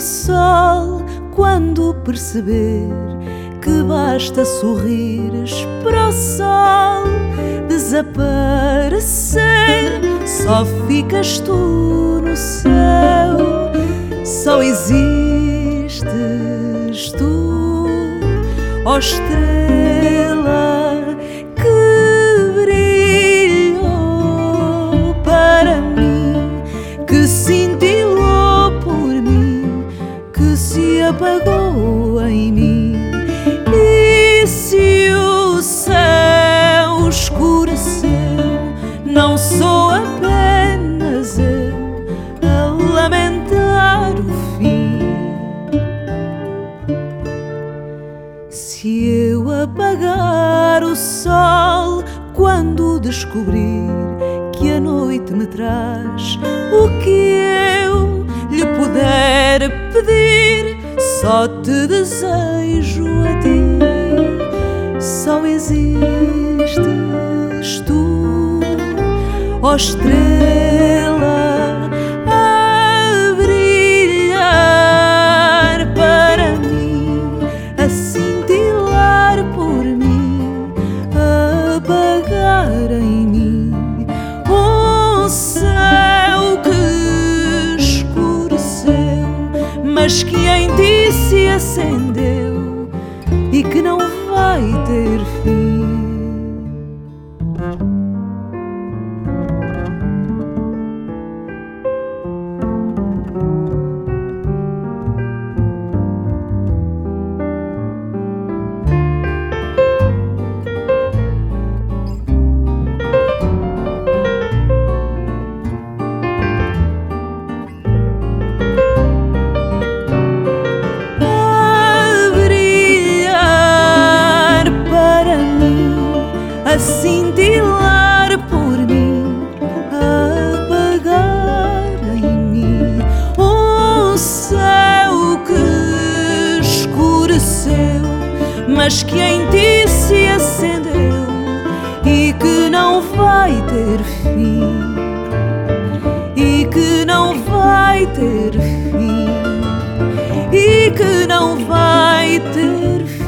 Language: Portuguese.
sol quando perceber que basta sorrires para o sol desaparecer, só ficas tu no céu, só existes tu, ó estrela sol quando descobrir que a noite me traz o que eu lhe puder pedir, só te desejo a ti. Só existes tu, ó estrela, que em ti se acendeu e que não mas que em ti se acendeu e que não vai ter fim, e que não vai ter fim. E que não vai ter